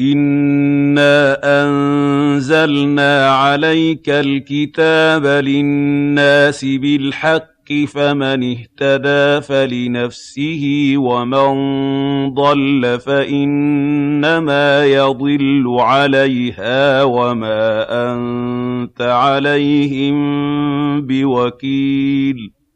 إِنَّا أَنزَلْنَا عَلَيْكَ الْكِتَابَ لِلنَّاسِ بِالْحَقِّ ۖ فَمَنِ اهْتَدَىٰ فَلِنَفْسِهِ ۖ وَمَن ضَلَّ فَإِنَّمَا يَضِلُّ عَلَيْهَا ۖ وَمَا أَنتَ عَلَيْهِم بِوَكِيلٍ